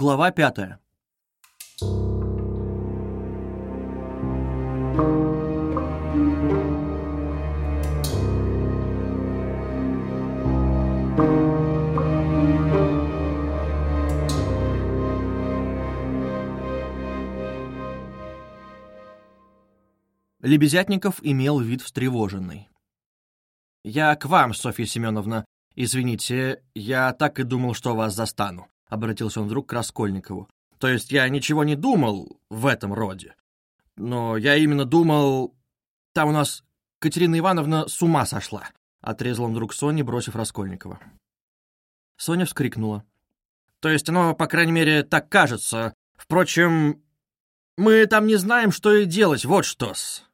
Глава пятая. Лебезятников имел вид встревоженный. «Я к вам, Софья Семеновна. Извините, я так и думал, что вас застану», — обратился он вдруг к Раскольникову. «То есть я ничего не думал в этом роде. Но я именно думал... Там у нас Катерина Ивановна с ума сошла», — отрезал он вдруг Соне, бросив Раскольникова. Соня вскрикнула. «То есть оно, по крайней мере, так кажется. Впрочем, мы там не знаем, что и делать, вот что-с.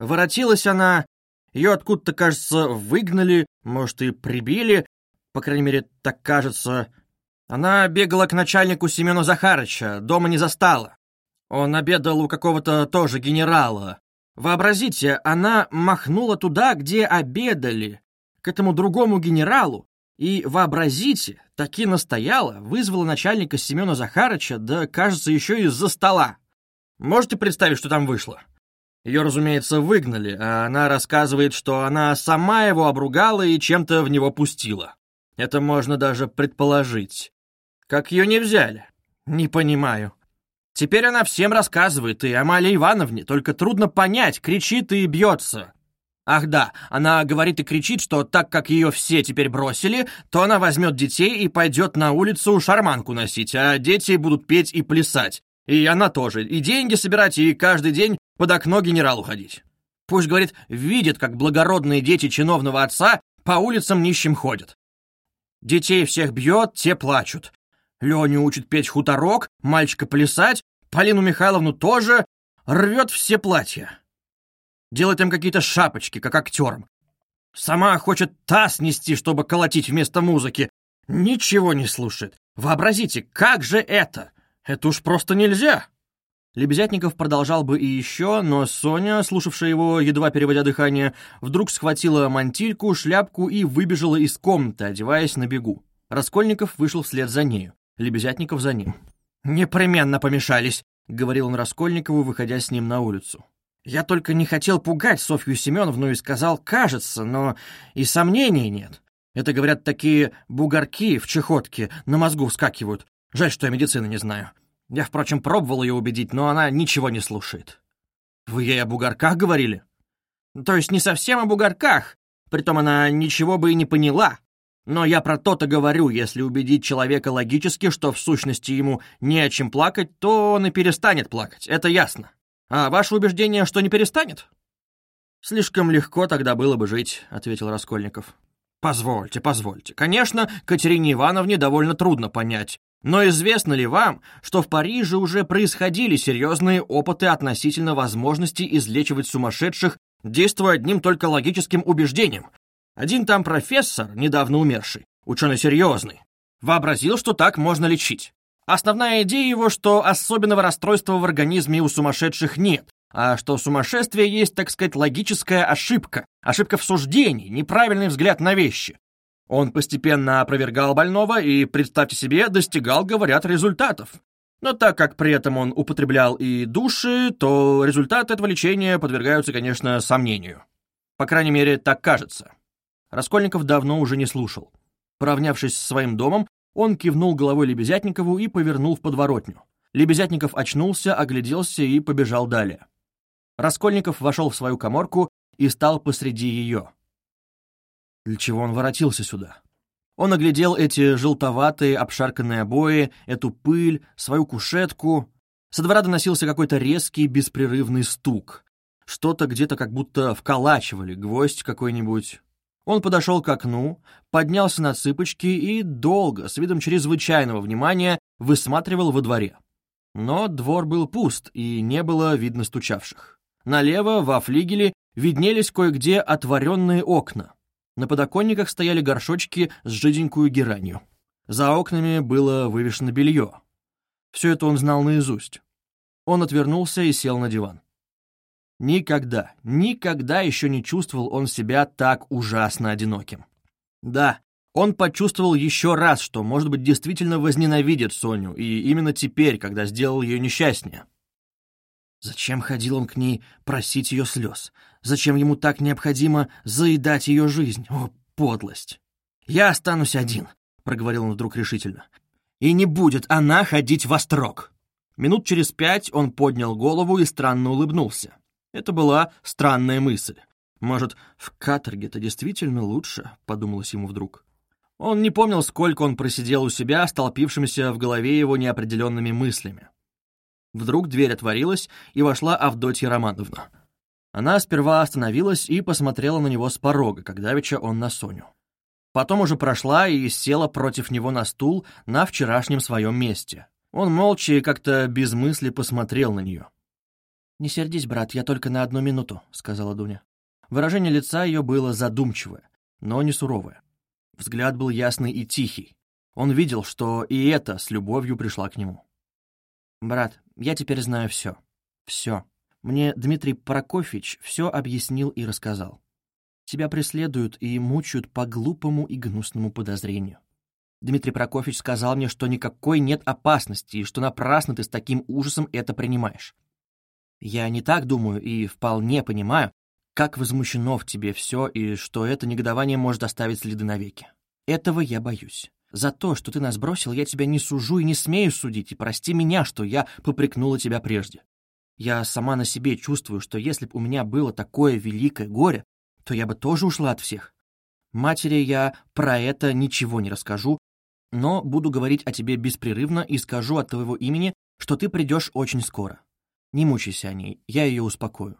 Воротилась она, ее откуда-то, кажется, выгнали, может, и прибили, по крайней мере, так кажется. Она бегала к начальнику Семена Захарыча, дома не застала. Он обедал у какого-то тоже генерала. Вообразите, она махнула туда, где обедали, к этому другому генералу, и, вообразите, таки настояла, вызвала начальника Семена Захарыча, да, кажется, еще из-за стола. Можете представить, что там вышло? Ее, разумеется, выгнали, а она рассказывает, что она сама его обругала и чем-то в него пустила. Это можно даже предположить. Как ее не взяли? Не понимаю. Теперь она всем рассказывает, и Амалии Ивановне, только трудно понять, кричит и бьется. Ах да, она говорит и кричит, что так как ее все теперь бросили, то она возьмет детей и пойдет на улицу шарманку носить, а дети будут петь и плясать. И она тоже, и деньги собирать, и каждый день под окно генералу ходить. Пусть, говорит, видит, как благородные дети чиновного отца по улицам нищим ходят. Детей всех бьет, те плачут. Леню учит петь хуторок, мальчика плясать, Полину Михайловну тоже рвет все платья. Делает им какие-то шапочки, как актерам. Сама хочет таз нести, чтобы колотить вместо музыки. Ничего не слушает. Вообразите, как же это? Это уж просто нельзя. Лебезятников продолжал бы и еще, но Соня, слушавшая его, едва переводя дыхание, вдруг схватила мантильку, шляпку и выбежала из комнаты, одеваясь на бегу. Раскольников вышел вслед за нею, Лебезятников за ним. «Непременно помешались», — говорил он Раскольникову, выходя с ним на улицу. «Я только не хотел пугать Софью Семеновну и сказал «кажется», но и сомнений нет. Это, говорят, такие бугорки в чехотке на мозгу вскакивают. Жаль, что я медицины не знаю. Я, впрочем, пробовал ее убедить, но она ничего не слушает. Вы ей о бугорках говорили? То есть не совсем о бугорках. Притом она ничего бы и не поняла. Но я про то-то говорю, если убедить человека логически, что в сущности ему не о чем плакать, то он и перестанет плакать, это ясно. А ваше убеждение, что не перестанет? Слишком легко тогда было бы жить, ответил Раскольников. Позвольте, позвольте. Конечно, Катерине Ивановне довольно трудно понять, но известно ли вам, что в Париже уже происходили серьезные опыты относительно возможности излечивать сумасшедших, действуя одним только логическим убеждением? Один там профессор, недавно умерший, ученый серьезный, вообразил, что так можно лечить. Основная идея его, что особенного расстройства в организме у сумасшедших нет, а что сумасшествие есть, так сказать, логическая ошибка, ошибка в суждении, неправильный взгляд на вещи. Он постепенно опровергал больного и, представьте себе, достигал, говорят, результатов. Но так как при этом он употреблял и души, то результаты этого лечения подвергаются, конечно, сомнению. По крайней мере, так кажется. Раскольников давно уже не слушал. Поравнявшись с своим домом, он кивнул головой Лебезятникову и повернул в подворотню. Лебезятников очнулся, огляделся и побежал далее. Раскольников вошел в свою коморку и стал посреди ее. Для чего он воротился сюда? Он оглядел эти желтоватые обшарканные обои, эту пыль, свою кушетку. Со двора доносился какой-то резкий, беспрерывный стук. Что-то где-то как будто вколачивали, гвоздь какой-нибудь. Он подошел к окну, поднялся на цыпочки и долго, с видом чрезвычайного внимания, высматривал во дворе. Но двор был пуст, и не было видно стучавших. Налево, во флигеле, виднелись кое-где отворенные окна. На подоконниках стояли горшочки с жиденькую геранью. За окнами было вывешено белье. Все это он знал наизусть. Он отвернулся и сел на диван. Никогда, никогда еще не чувствовал он себя так ужасно одиноким. Да, Он почувствовал еще раз, что, может быть, действительно возненавидит Соню, и именно теперь, когда сделал ее несчастнее. Зачем ходил он к ней просить ее слез? Зачем ему так необходимо заедать ее жизнь? О, подлость! «Я останусь один», — проговорил он вдруг решительно. «И не будет она ходить во строк». Минут через пять он поднял голову и странно улыбнулся. Это была странная мысль. «Может, в каторге-то действительно лучше?» — подумалось ему вдруг. Он не помнил, сколько он просидел у себя, столпившимся в голове его неопределенными мыслями. Вдруг дверь отворилась, и вошла Авдотья Романовна. Она сперва остановилась и посмотрела на него с порога, когда веча он на Соню. Потом уже прошла и села против него на стул на вчерашнем своем месте. Он молча и как-то без мысли посмотрел на нее. «Не сердись, брат, я только на одну минуту», — сказала Дуня. Выражение лица ее было задумчивое, но не суровое. Взгляд был ясный и тихий. Он видел, что и это с любовью пришла к нему. «Брат, я теперь знаю все. Все. Мне Дмитрий Прокофьевич все объяснил и рассказал. Тебя преследуют и мучают по глупому и гнусному подозрению. Дмитрий Прокофьевич сказал мне, что никакой нет опасности и что напрасно ты с таким ужасом это принимаешь. Я не так думаю и вполне понимаю, как возмущено в тебе все и что это негодование может оставить следы навеки. Этого я боюсь. За то, что ты нас бросил, я тебя не сужу и не смею судить, и прости меня, что я попрекнула тебя прежде. Я сама на себе чувствую, что если бы у меня было такое великое горе, то я бы тоже ушла от всех. Матери я про это ничего не расскажу, но буду говорить о тебе беспрерывно и скажу от твоего имени, что ты придешь очень скоро. Не мучайся о ней, я ее успокою.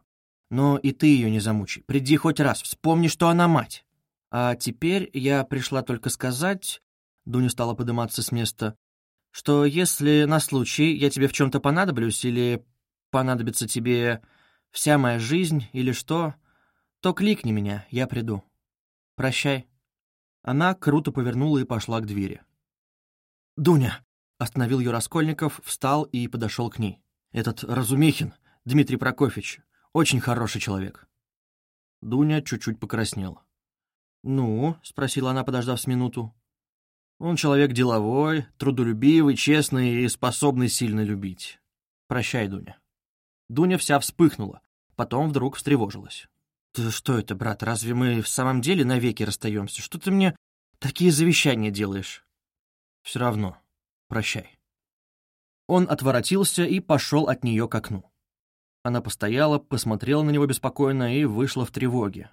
Но и ты ее не замучай. Приди хоть раз, вспомни, что она мать. А теперь я пришла только сказать, Дуня стала подниматься с места, что если на случай я тебе в чем-то понадоблюсь или понадобится тебе вся моя жизнь или что, то кликни меня, я приду. Прощай». Она круто повернула и пошла к двери. «Дуня!» — остановил ее Раскольников, встал и подошел к ней. «Этот Разумихин, Дмитрий Прокофьевич, очень хороший человек». Дуня чуть-чуть покраснела. «Ну?» — спросила она, подождав с минуту. Он человек деловой, трудолюбивый, честный и способный сильно любить. Прощай, Дуня. Дуня вся вспыхнула, потом вдруг встревожилась. «Ты что это, брат, разве мы в самом деле навеки расстаемся? Что ты мне такие завещания делаешь?» «Все равно. Прощай». Он отворотился и пошел от нее к окну. Она постояла, посмотрела на него беспокойно и вышла в тревоге.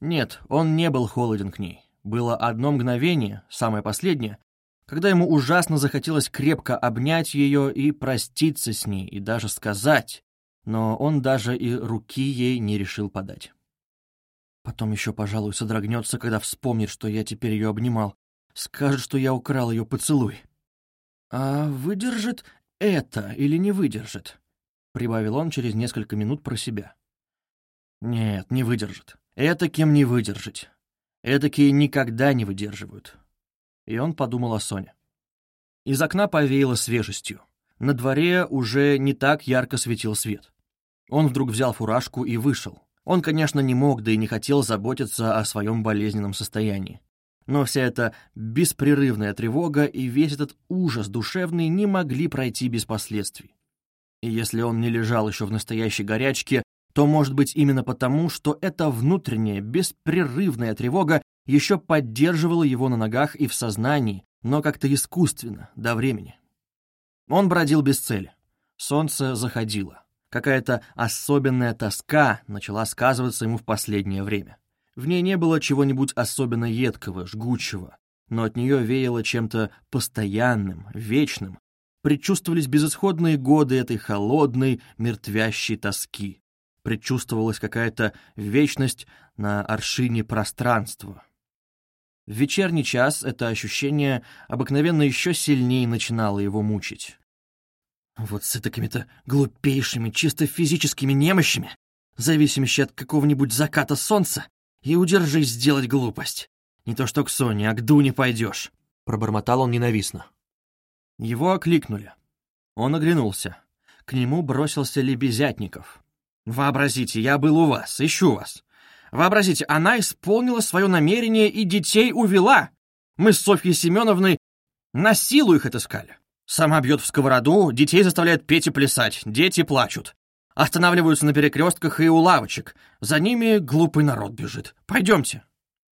Нет, он не был холоден к ней. Было одно мгновение, самое последнее, когда ему ужасно захотелось крепко обнять ее и проститься с ней, и даже сказать, но он даже и руки ей не решил подать. Потом еще, пожалуй, содрогнется, когда вспомнит, что я теперь ее обнимал. Скажет, что я украл ее поцелуй. «А выдержит это или не выдержит?» — прибавил он через несколько минут про себя. «Нет, не выдержит. Это кем не выдержать. Эдакие никогда не выдерживают. И он подумал о Соне. Из окна повеяло свежестью. На дворе уже не так ярко светил свет. Он вдруг взял фуражку и вышел. Он, конечно, не мог, да и не хотел заботиться о своем болезненном состоянии. Но вся эта беспрерывная тревога и весь этот ужас душевный не могли пройти без последствий. И если он не лежал еще в настоящей горячке, то может быть именно потому, что эта внутренняя, беспрерывная тревога еще поддерживала его на ногах и в сознании, но как-то искусственно, до времени. Он бродил без цели. Солнце заходило. Какая-то особенная тоска начала сказываться ему в последнее время. В ней не было чего-нибудь особенно едкого, жгучего, но от нее веяло чем-то постоянным, вечным. Предчувствовались безысходные годы этой холодной, мертвящей тоски предчувствовалась какая-то вечность на аршине пространства. В вечерний час это ощущение обыкновенно еще сильнее начинало его мучить. Вот с такими-то глупейшими, чисто физическими немощами, зависимыми от какого-нибудь заката солнца, и удержись сделать глупость. Не то что к Соне, а к Дуне пойдешь. Пробормотал он ненавистно. Его окликнули. Он оглянулся. К нему бросился Лебезятников. Вообразите, я был у вас, ищу вас. Вообразите, она исполнила свое намерение и детей увела. Мы с Софьей Семеновной на силу их отыскали. Сама бьет в сковороду, детей заставляет петь и плясать, дети плачут. Останавливаются на перекрестках и у лавочек. За ними глупый народ бежит. Пойдемте.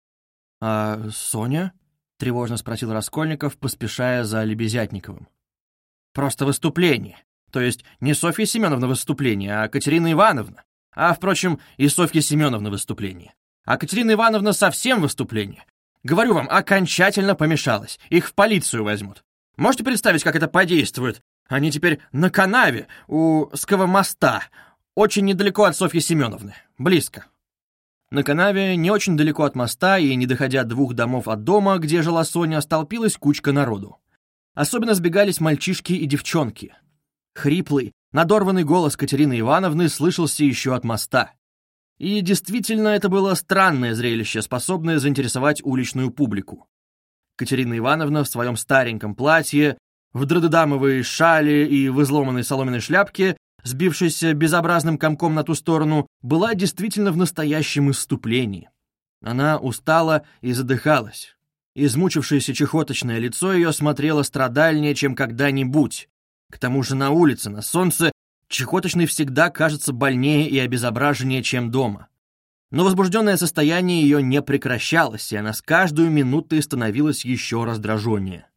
— А Соня? — тревожно спросил Раскольников, поспешая за Лебезятниковым. — Просто выступление. То есть не Софья Семеновна выступление, а Катерина Ивановна. А, впрочем, и Софья Семеновна выступление. А Катерина Ивановна совсем выступление. Говорю вам, окончательно помешалась. Их в полицию возьмут. Можете представить, как это подействует? Они теперь на канаве у Сковомоста, очень недалеко от Софьи Семеновны. Близко. На канаве, не очень далеко от моста и не доходя двух домов от дома, где жила Соня, столпилась кучка народу. Особенно сбегались мальчишки и девчонки. Хриплый, надорванный голос Катерины Ивановны слышался еще от моста. И действительно, это было странное зрелище, способное заинтересовать уличную публику. Катерина Ивановна в своем стареньком платье, в дредедамовой шале и в изломанной соломенной шляпке, сбившейся безобразным комком на ту сторону, была действительно в настоящем исступлении. Она устала и задыхалась. Измучившееся чехоточное лицо ее смотрело страдальнее, чем когда-нибудь. К тому же на улице, на солнце, чехоточный всегда кажется больнее и обезображеннее, чем дома. Но возбужденное состояние ее не прекращалось, и она с каждую минутой становилась еще раздраженнее.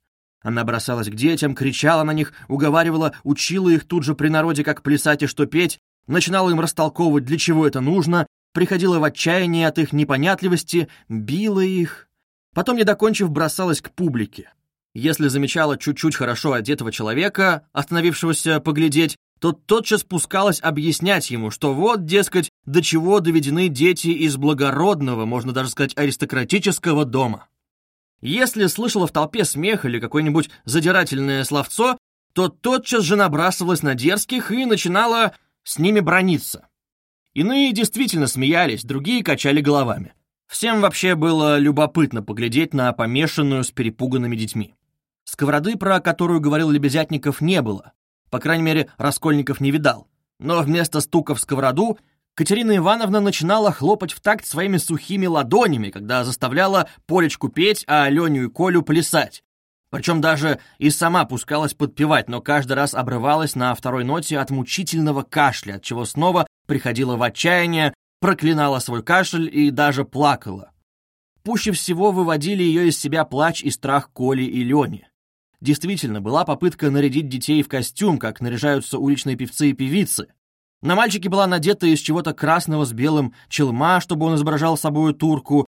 Она бросалась к детям, кричала на них, уговаривала, учила их тут же при народе, как плясать и что петь, начинала им растолковывать, для чего это нужно, приходила в отчаяние от их непонятливости, била их. Потом, не докончив, бросалась к публике. Если замечала чуть-чуть хорошо одетого человека, остановившегося поглядеть, то тотчас спускалась объяснять ему, что вот, дескать, до чего доведены дети из благородного, можно даже сказать, аристократического дома. Если слышала в толпе смех или какое-нибудь задирательное словцо, то тотчас же набрасывалась на дерзких и начинала с ними брониться. Иные действительно смеялись, другие качали головами. Всем вообще было любопытно поглядеть на помешанную с перепуганными детьми. Сковороды, про которую говорил Лебезятников, не было. По крайней мере, Раскольников не видал. Но вместо стука в сковороду Катерина Ивановна начинала хлопать в такт своими сухими ладонями, когда заставляла Полечку петь, а Леню и Колю плясать. Причем даже и сама пускалась подпевать, но каждый раз обрывалась на второй ноте от мучительного кашля, от чего снова приходила в отчаяние, проклинала свой кашель и даже плакала. Пуще всего выводили ее из себя плач и страх Коли и Лени. Действительно, была попытка нарядить детей в костюм, как наряжаются уличные певцы и певицы. На мальчике была надета из чего-то красного с белым челма, чтобы он изображал собою турку.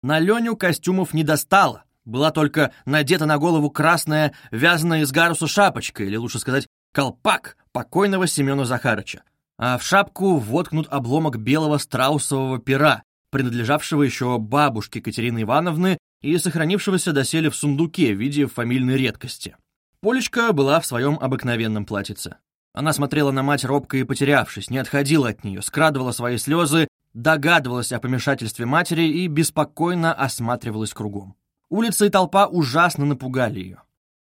На Леню костюмов не достало. Была только надета на голову красная, вязаная из гаруса шапочка, или лучше сказать, колпак покойного Семена Захарыча. А в шапку воткнут обломок белого страусового пера, принадлежавшего еще бабушке Катерины Ивановны и сохранившегося доселе в сундуке в виде фамильной редкости. Полечка была в своем обыкновенном платьице. Она смотрела на мать робко и потерявшись, не отходила от нее, скрадывала свои слезы, догадывалась о помешательстве матери и беспокойно осматривалась кругом. Улица и толпа ужасно напугали ее.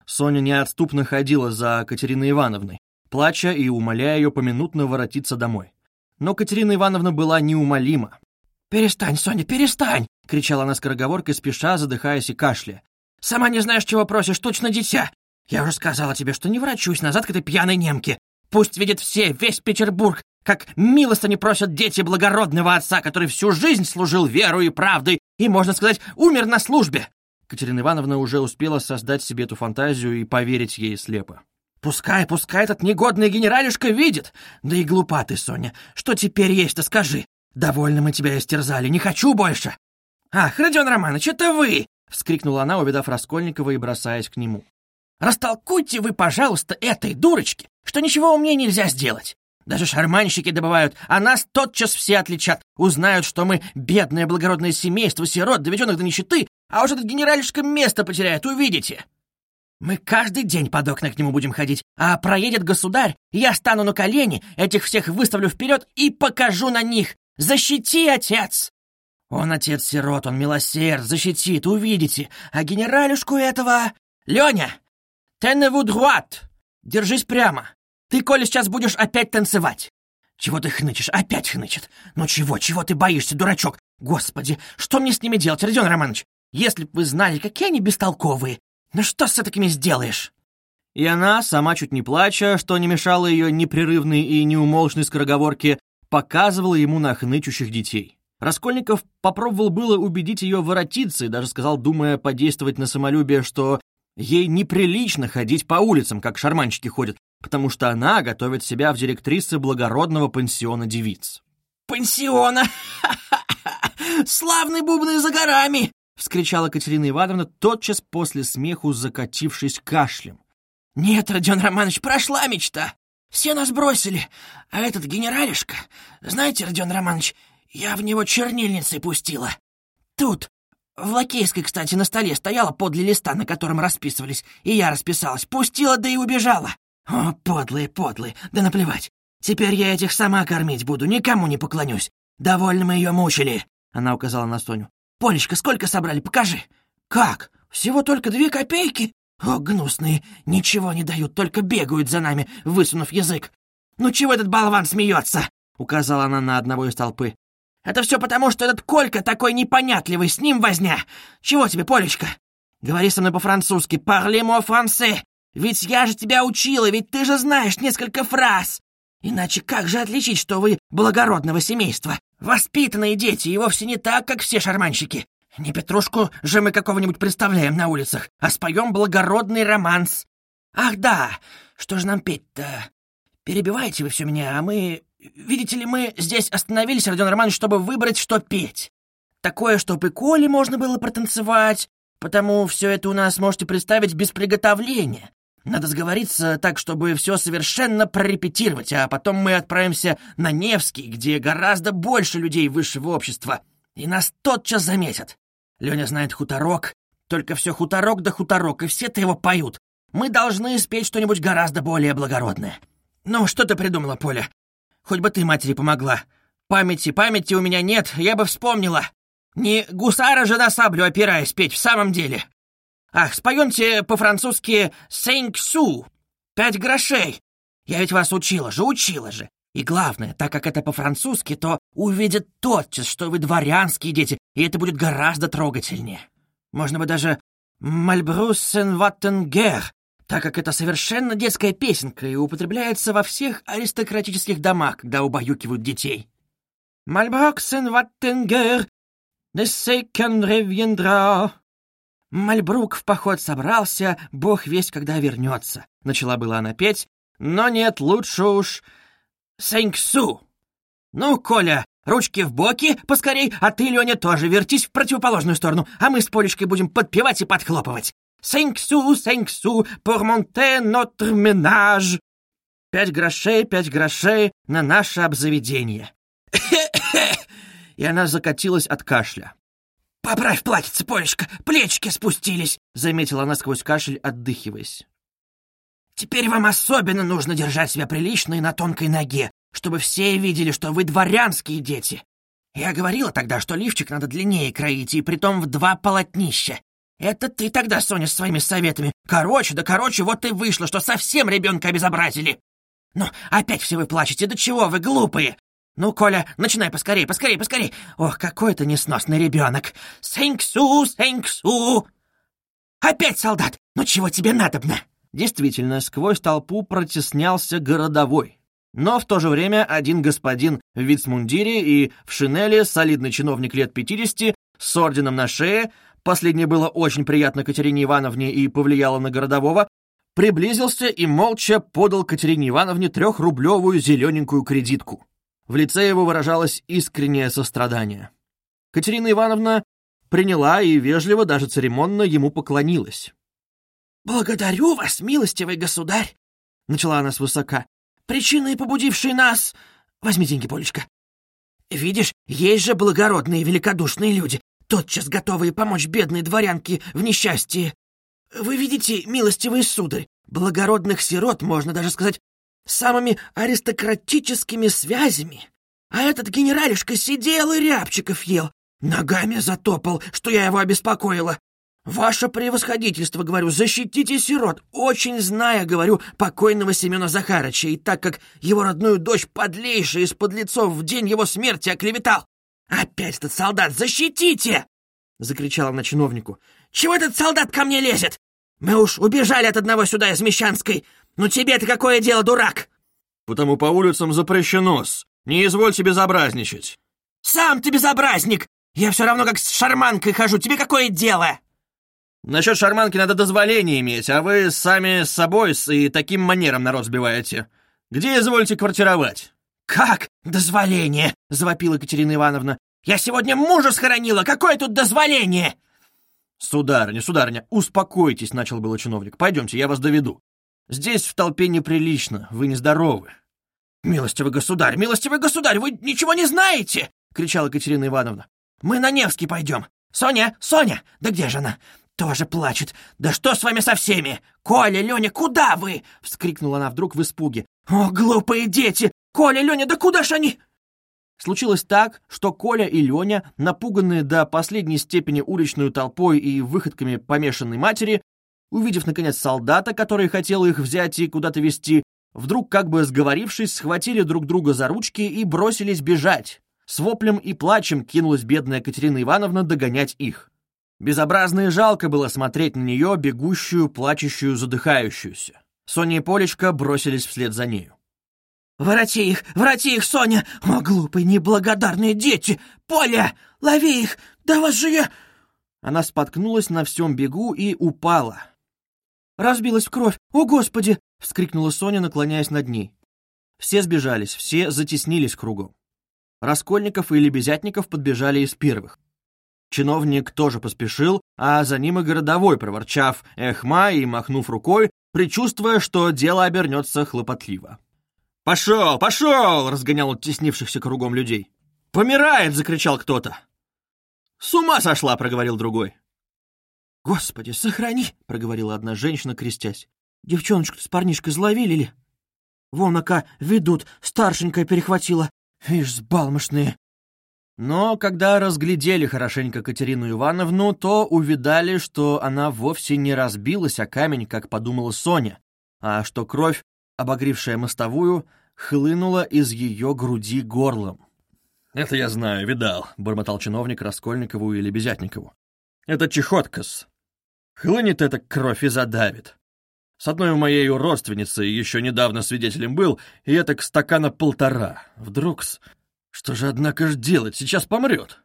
Соня неотступно ходила за Катериной Ивановной, плача и умоляя ее поминутно воротиться домой. Но Катерина Ивановна была неумолима. «Перестань, Соня, перестань!» — кричала она скороговоркой, спеша, задыхаясь и кашля. «Сама не знаешь, чего просишь, точно дитя! Я уже сказала тебе, что не врачусь назад к этой пьяной немке. Пусть видят все, весь Петербург, как милостыни просят дети благородного отца, который всю жизнь служил верой и правдой и, можно сказать, умер на службе. Катерина Ивановна уже успела создать себе эту фантазию и поверить ей слепо. «Пускай, пускай этот негодный генералишка видит! Да и глупа ты, Соня! Что теперь есть-то, скажи! Довольно мы тебя истерзали, не хочу больше!» «Ах, Родион Романович, это вы!» — вскрикнула она, увидав Раскольникова и бросаясь к нему. Растолкуйте вы, пожалуйста, этой дурочке, что ничего умнее нельзя сделать. Даже шарманщики добывают, а нас тотчас все отличат. Узнают, что мы бедное благородное семейство сирот, доведенных до нищеты, а уж этот генеральшка место потеряет, увидите. Мы каждый день под окна к нему будем ходить, а проедет государь, я стану на колени, этих всех выставлю вперед и покажу на них. Защити, отец! Он отец сирот, он милосерд, защитит, увидите. А генералюшку этого... Леня, «Тенневу друат! Держись прямо! Ты, Коля, сейчас будешь опять танцевать!» «Чего ты хнычешь? Опять хнычет! Ну чего, чего ты боишься, дурачок? Господи, что мне с ними делать, Родион Романович? Если б вы знали, какие они бестолковые! Ну что с такими сделаешь?» И она, сама чуть не плача, что не мешало ее непрерывной и неумолчной скороговорке, показывала ему на хнычущих детей. Раскольников попробовал было убедить ее воротиться и даже сказал, думая подействовать на самолюбие, что ей неприлично ходить по улицам, как шарманщики ходят, потому что она готовит себя в директрисы благородного пансиона девиц. «Пансиона! Славный бубны за горами!» — вскричала Катерина Ивановна, тотчас после смеху закатившись кашлем. «Нет, Родион Романович, прошла мечта. Все нас бросили. А этот генералишка... Знаете, Родион Романович, я в него чернильницей пустила. Тут, в Лакейской, кстати, на столе стояла подле листа, на котором расписывались, и я расписалась. Пустила, да и убежала. О, подлые, подлые, да наплевать. Теперь я этих сама кормить буду, никому не поклонюсь. Довольно мы ее мучили. Она указала на Соню. Полечка, сколько собрали, покажи. Как? Всего только две копейки? О, гнусные, ничего не дают, только бегают за нами, высунув язык. Ну чего этот болван смеется? Указала она на одного из толпы. Это все потому, что этот Колька такой непонятливый, с ним возня. Чего тебе, Полечка? Говори со мной по-французски, «Parlez-moi français». Ведь я же тебя учила, ведь ты же знаешь несколько фраз. Иначе как же отличить, что вы благородного семейства? Воспитанные дети, и вовсе не так, как все шарманщики. Не Петрушку же мы какого-нибудь представляем на улицах, а споем благородный романс. Ах да, что же нам петь-то? Перебиваете вы все меня, а мы... Видите ли, мы здесь остановились, Родион Романович, чтобы выбрать, что петь. Такое, чтобы и Коле можно было протанцевать, потому все это у нас можете представить без приготовления. Надо сговориться так, чтобы все совершенно прорепетировать, а потом мы отправимся на Невский, где гораздо больше людей высшего общества, и нас тотчас заметят. Леня знает хуторок, только все хуторок да хуторок, и все-то его поют. Мы должны спеть что-нибудь гораздо более благородное. Ну, что ты придумала, Поля? Хоть бы ты матери помогла. Памяти, памяти у меня нет, я бы вспомнила. Не гусара же на саблю опираясь петь в самом деле. Ах, споемте по-французски «cinq sous» — «пять грошей». Я ведь вас учила же, учила же. И главное, так как это по-французски, то увидят тотчас, что вы дворянские дети, и это будет гораздо трогательнее. Можно бы даже «Мальбрусен Ваттенгер», так как это совершенно детская песенка и употребляется во всех аристократических домах, когда убаюкивают детей. «Мальбрусен Ваттенгер, не сейкен ревьендра». «Мальбрук в поход собрался, бог весть, когда вернется», — начала была она петь, но нет, лучше уж «Сэньксу!» «Ну, Коля, ручки в боки, поскорей, а ты, Леня, тоже вертись в противоположную сторону, а мы с Полечкой будем подпевать и подхлопывать. Сэньксу, сэньксу, пормонте нотр менаж!» «Пять грошей, пять грошей на наше обзаведение!» И она закатилась от кашля. «Поправь платьице, Полечка, плечики спустились!» — заметила она сквозь кашель, отдыхиваясь. Теперь вам особенно нужно держать себя прилично и на тонкой ноге, чтобы все видели, что вы дворянские дети. Я говорила тогда, что лифчик надо длиннее кроить, и притом в два полотнища. Это ты тогда, Соня, с своими советами. Короче, да короче, вот и вышло, что совсем ребенка обезобразили. Ну, опять все вы плачете, да чего вы глупые? Ну, Коля, начинай поскорей, поскорей, поскорей. Ох, какой ты несносный ребенок. Сэнксу, сэнксу. Опять солдат, ну чего тебе надобно? Действительно, сквозь толпу протеснялся городовой. Но в то же время один господин в вицмундире и в шинели, солидный чиновник лет 50, с орденом на шее, последнее было очень приятно Катерине Ивановне и повлияло на городового, приблизился и молча подал Катерине Ивановне трехрублевую зелененькую кредитку. В лице его выражалось искреннее сострадание. Катерина Ивановна приняла и вежливо, даже церемонно ему поклонилась. «Благодарю вас, милостивый государь!» — начала она свысока. «Причиной, побудившей нас... Возьми деньги, Полечка. Видишь, есть же благородные великодушные люди, тотчас готовые помочь бедной дворянке в несчастье. Вы видите, милостивый сударь, благородных сирот, можно даже сказать, самыми аристократическими связями. А этот генералишка сидел и рябчиков ел, ногами затопал, что я его обеспокоила. «Ваше превосходительство, говорю, защитите сирот, очень зная, говорю, покойного Семена Захарыча, и так как его родную дочь подлейший из подлецов в день его смерти оклеветал. Опять этот солдат, защитите!» — закричала она чиновнику. «Чего этот солдат ко мне лезет? Мы уж убежали от одного сюда из Мещанской. Ну тебе-то какое дело, дурак?» «Потому по улицам запрещено-с. Не извольте безобразничать». «Сам ты безобразник! Я все равно как с шарманкой хожу. Тебе какое дело?» «Насчет шарманки надо дозволение иметь, а вы сами с собой с и таким манером народ сбиваете. Где извольте квартировать?» «Как дозволение?» — завопила Екатерина Ивановна. «Я сегодня мужа схоронила! Какое тут дозволение?» «Сударыня, сударыня, успокойтесь», — начал было чиновник. «Пойдемте, я вас доведу. Здесь в толпе неприлично, вы нездоровы». «Милостивый государь, милостивый государь, вы ничего не знаете!» — кричала Екатерина Ивановна. «Мы на Невский пойдем. Соня, Соня, да где же она? Тоже плачет. Да что с вами со всеми? Коля, Леня, куда вы?» — вскрикнула она вдруг в испуге. «О, глупые дети! Коля, Леня, да куда ж они?» Случилось так, что Коля и Леня, напуганные до последней степени уличную толпой и выходками помешанной матери, увидев, наконец, солдата, который хотел их взять и куда-то везти, вдруг, как бы сговорившись, схватили друг друга за ручки и бросились бежать. С воплем и плачем кинулась бедная Катерина Ивановна догонять их. Безобразно и жалко было смотреть на нее, бегущую, плачущую, задыхающуюся. Соня и Полечка бросились вслед за нею. «Вороти их! Вороти их, Соня! О, глупые, неблагодарные дети! Поля! Лови их! Да вас же я...» Она споткнулась на всем бегу и упала. «Разбилась в кровь! О, Господи!» — вскрикнула Соня, наклоняясь над ней. Все сбежались, все затеснились кругом. Раскольников и Лебезятников подбежали из первых. Чиновник тоже поспешил, а за ним и городовой, проворчав «эхма» и махнув рукой, предчувствуя, что дело обернется хлопотливо. «Пошел, пошел!» — разгонял теснившихся кругом людей. «Помирает!» — закричал кто-то. «С ума сошла!» — проговорил другой. «Господи, сохрани!» — проговорила одна женщина, крестясь. «Девчоночку с парнишкой зловили ли? Вон, ока, ведут, старшенькая перехватила. Вишь, сбалмошные!» Но когда разглядели хорошенько Катерину Ивановну, то увидали, что она вовсе не разбилась о камень, как подумала Соня, а что кровь обогревшая мостовую, хлынула из ее груди горлом. «Это я знаю, видал», — бормотал чиновник Раскольникову или Безятникову. «Это чехоткас. Хлынет эта кровь и задавит. С одной у моей родственницы еще недавно свидетелем был, и это к стакана полтора. Вдруг с... Что же, однако ж делать, сейчас помрет».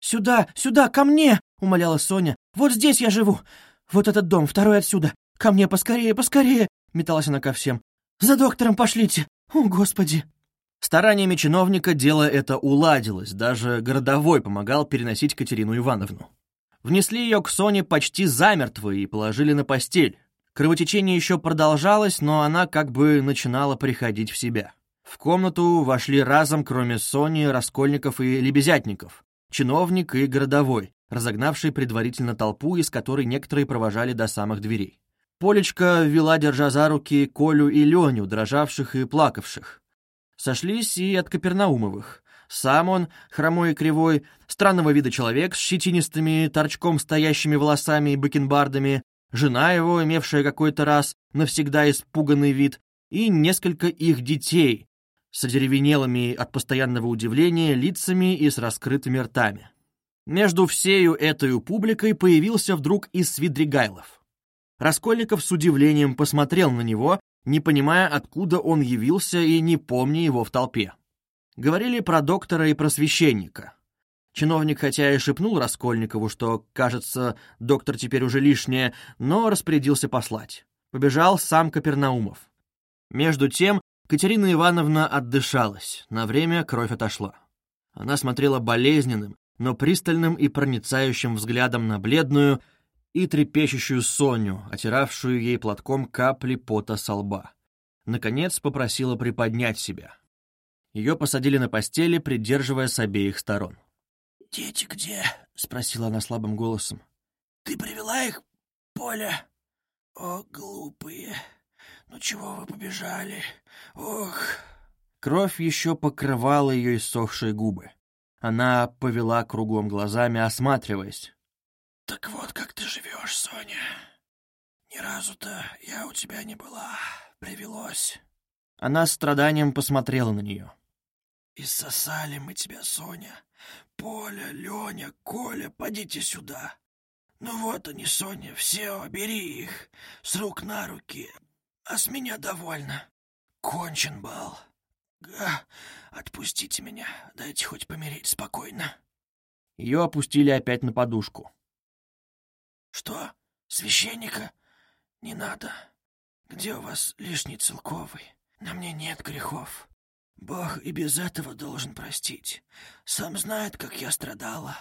«Сюда, сюда, ко мне!» — умоляла Соня. «Вот здесь я живу. Вот этот дом, второй отсюда. Ко мне поскорее, поскорее!» — металась она ко всем. За доктором пошлите! О, Господи!» Стараниями чиновника дело это уладилось, даже городовой помогал переносить Катерину Ивановну. Внесли ее к Соне почти замертво и положили на постель. Кровотечение еще продолжалось, но она как бы начинала приходить в себя. В комнату вошли разом, кроме Сони, Раскольников и Лебезятников, чиновник и городовой, разогнавший предварительно толпу, из которой некоторые провожали до самых дверей. Полечка вела, держа за руки Колю и Леню, дрожавших и плакавших. Сошлись и от Капернаумовых. Сам он, хромой и кривой, странного вида человек с щетинистыми, торчком стоящими волосами и бакенбардами, жена его, имевшая какой-то раз навсегда испуганный вид, и несколько их детей, с одеревенелыми от постоянного удивления лицами и с раскрытыми ртами. Между всею этой публикой появился вдруг и Свидригайлов. Раскольников с удивлением посмотрел на него, не понимая, откуда он явился и не помня его в толпе. Говорили про доктора и про священника. Чиновник хотя и шепнул Раскольникову, что, кажется, доктор теперь уже лишнее, но распорядился послать. Побежал сам Капернаумов. Между тем Катерина Ивановна отдышалась, на время кровь отошла. Она смотрела болезненным, но пристальным и проницающим взглядом на бледную, и трепещущую Соню, отиравшую ей платком капли пота со лба. Наконец попросила приподнять себя. Ее посадили на постели, придерживая с обеих сторон. «Дети где?» — спросила она слабым голосом. «Ты привела их, Поля? О, глупые! Ну чего вы побежали? Ох!» Кровь еще покрывала ее иссохшие губы. Она повела кругом глазами, осматриваясь. «Так вот, как ты живешь, Соня. Ни разу-то я у тебя не была. Привелось». Она с страданием посмотрела на нее. Иссосали мы тебя, Соня. Поля, Леня, Коля, подите сюда. Ну вот они, Соня, все, бери их. С рук на руки. А с меня довольно. Кончен бал. Га, отпустите меня, дайте хоть помереть спокойно. Ее опустили опять на подушку. Что, священника? Не надо. Где у вас лишний целковый? На мне нет грехов. Бог и без этого должен простить. Сам знает, как я страдала.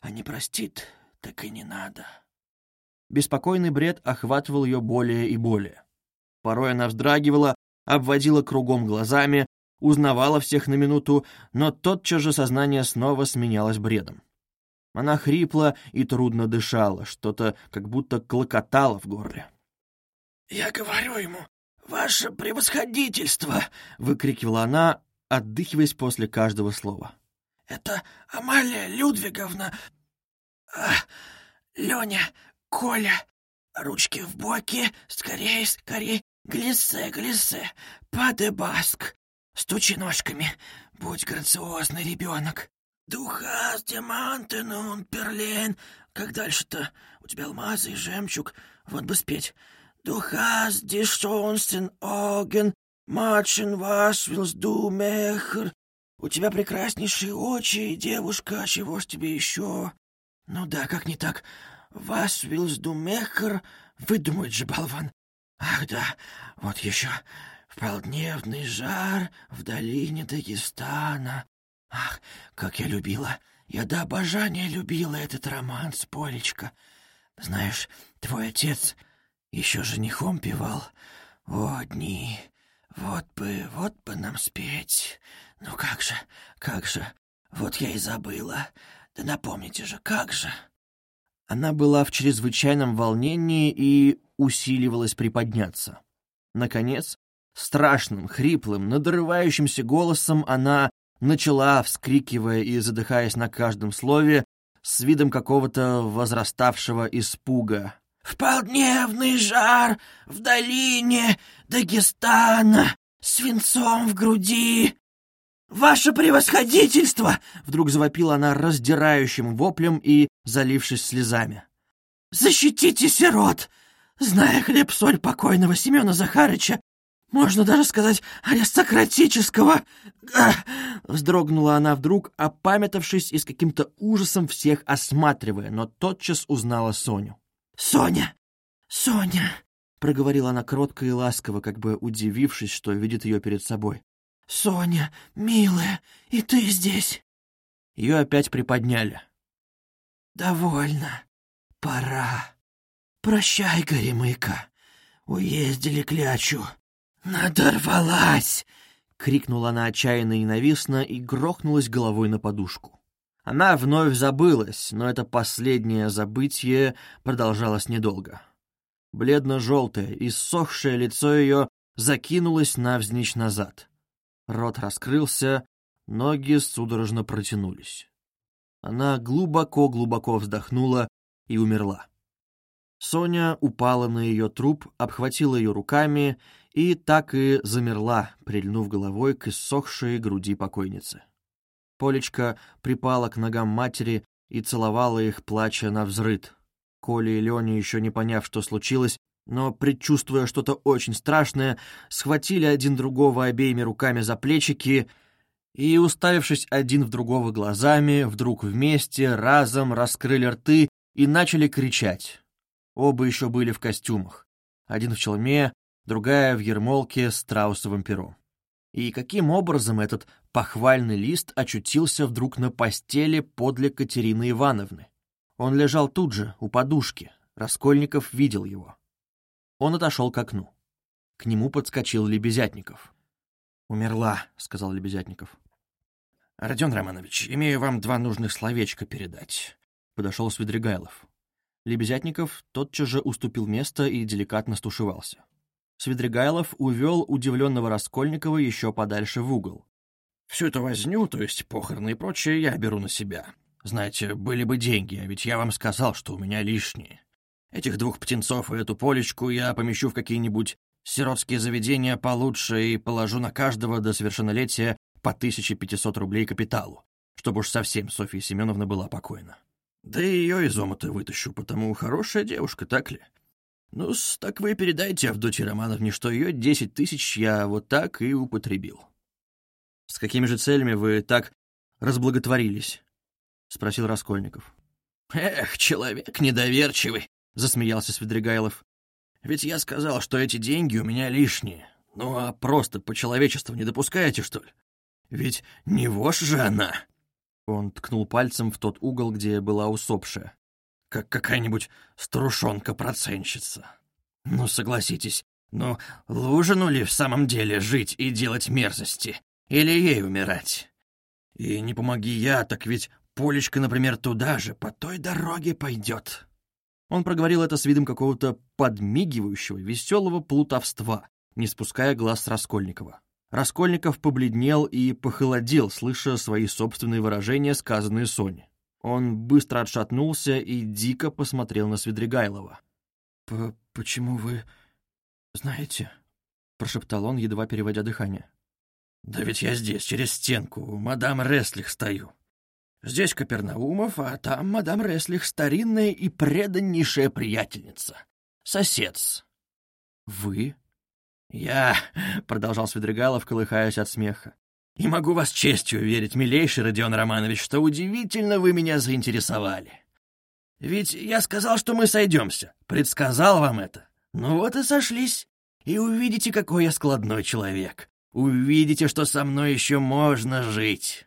А не простит, так и не надо. Беспокойный бред охватывал ее более и более. Порой она вздрагивала, обводила кругом глазами, узнавала всех на минуту, но тотчас же сознание снова сменялось бредом. Она хрипла и трудно дышала, что-то как будто клокотало в горле. «Я говорю ему, ваше превосходительство!» — выкрикивала она, отдыхиваясь после каждого слова. «Это Амалия Людвиговна! А, Леня, Коля, ручки в боки, скорее, скорее, глиссе, глиссе, падебаск, стучи ножками, будь грациозный ребенок. Духас, диаманты, нун, перлен. Как дальше-то? У тебя алмазы и жемчуг, вот бы спеть. Духас, дишонстен, оген, матшин ваш, вилсду, мехр. У тебя прекраснейшие очи, девушка, чего ж тебе еще? Ну да, как не так. Вас, вилсду, мехр, выдумает же болван. Ах да, вот еще. В полдневный жар в долине Дагестана. Ах, как я любила, я до обожания любила этот роман с Полечка. Знаешь, твой отец еще женихом певал. О, дни, вот бы, вот бы нам спеть. Ну как же, как же, вот я и забыла. Да напомните же, как же. Она была в чрезвычайном волнении и усиливалась приподняться. Наконец, страшным, хриплым, надрывающимся голосом она начала, вскрикивая и задыхаясь на каждом слове, с видом какого-то возраставшего испуга. «В полдневный жар в долине Дагестана, свинцом в груди!» «Ваше превосходительство!» — вдруг завопила она раздирающим воплем и залившись слезами. «Защитите сирот! Зная хлеб-соль покойного Семена Захарыча, можно даже сказать аристократического!» Вздрогнула она вдруг, опамятавшись и с каким-то ужасом всех осматривая, но тотчас узнала Соню. «Соня! Соня!» — проговорила она кротко и ласково, как бы удивившись, что видит ее перед собой. «Соня, милая, и ты здесь?» Ее опять приподняли. «Довольно. Пора. Прощай, Горемыка. Уездили клячу. «Надорвалась!» — крикнула она отчаянно и ненавистно и грохнулась головой на подушку. Она вновь забылась, но это последнее забытие продолжалось недолго. Бледно-желтое, иссохшее лицо ее закинулось навзничь назад. Рот раскрылся, ноги судорожно протянулись. Она глубоко-глубоко вздохнула и умерла. Соня упала на ее труп, обхватила ее руками и так и замерла, прильнув головой к иссохшей груди покойницы. Полечка припала к ногам матери и целовала их, плача на взрыд. Коля и Леня, еще не поняв, что случилось, но, предчувствуя что-то очень страшное, схватили один другого обеими руками за плечики и, уставившись один в другого глазами, вдруг вместе разом раскрыли рты и начали кричать. Оба еще были в костюмах. Один в челме, другая в ермолке с страусовым пером. И каким образом этот похвальный лист очутился вдруг на постели подле Катерины Ивановны? Он лежал тут же, у подушки. Раскольников видел его. Он отошел к окну. К нему подскочил Лебезятников. «Умерла», — сказал Лебезятников. «Родион Романович, имею вам два нужных словечка передать», — подошел Свидригайлов. Лебезятников тотчас же уступил место и деликатно стушевался. Свидригайлов увел удивленного Раскольникова еще подальше в угол. «Всю эту возню, то есть похороны и прочее, я беру на себя. Знаете, были бы деньги, а ведь я вам сказал, что у меня лишние. Этих двух птенцов и эту полечку я помещу в какие-нибудь сиротские заведения получше и положу на каждого до совершеннолетия по 1500 рублей капиталу, чтобы уж совсем Софья Семеновна была покойна. Да и ее из омута вытащу, потому хорошая девушка, так ли? Ну так вы передайте Авдотье Романовне, что ее десять тысяч я вот так и употребил. — С какими же целями вы так разблаготворились? — спросил Раскольников. — Эх, человек недоверчивый, — засмеялся Свидригайлов. — Ведь я сказал, что эти деньги у меня лишние. Ну а просто по человечеству не допускаете, что ли? Ведь не вошь же она. Он ткнул пальцем в тот угол, где была усопшая. Как какая-нибудь струшонка-проценщица. Ну, согласитесь, ну, Лужину ли в самом деле жить и делать мерзости? Или ей умирать? И не помоги я, так ведь Полечка, например, туда же, по той дороге пойдет. Он проговорил это с видом какого-то подмигивающего, веселого плутовства, не спуская глаз с Раскольникова. Раскольников побледнел и похолодел, слыша свои собственные выражения, сказанные Соне. Он быстро отшатнулся и дико посмотрел на Свидригайлова. «Почему вы знаете?» — прошептал он, едва переводя дыхание. «Да ведь я здесь, через стенку, у мадам Реслих стою. Здесь Капернаумов, а там мадам Реслих старинная и преданнейшая приятельница. Соседс». «Вы?» «Я», — продолжал Свидригайлов, колыхаясь от смеха, «и могу вас честью уверить, милейший Родион Романович, что удивительно вы меня заинтересовали. Ведь я сказал, что мы сойдемся, предсказал вам это. Ну вот и сошлись. И увидите, какой я складной человек. Увидите, что со мной еще можно жить».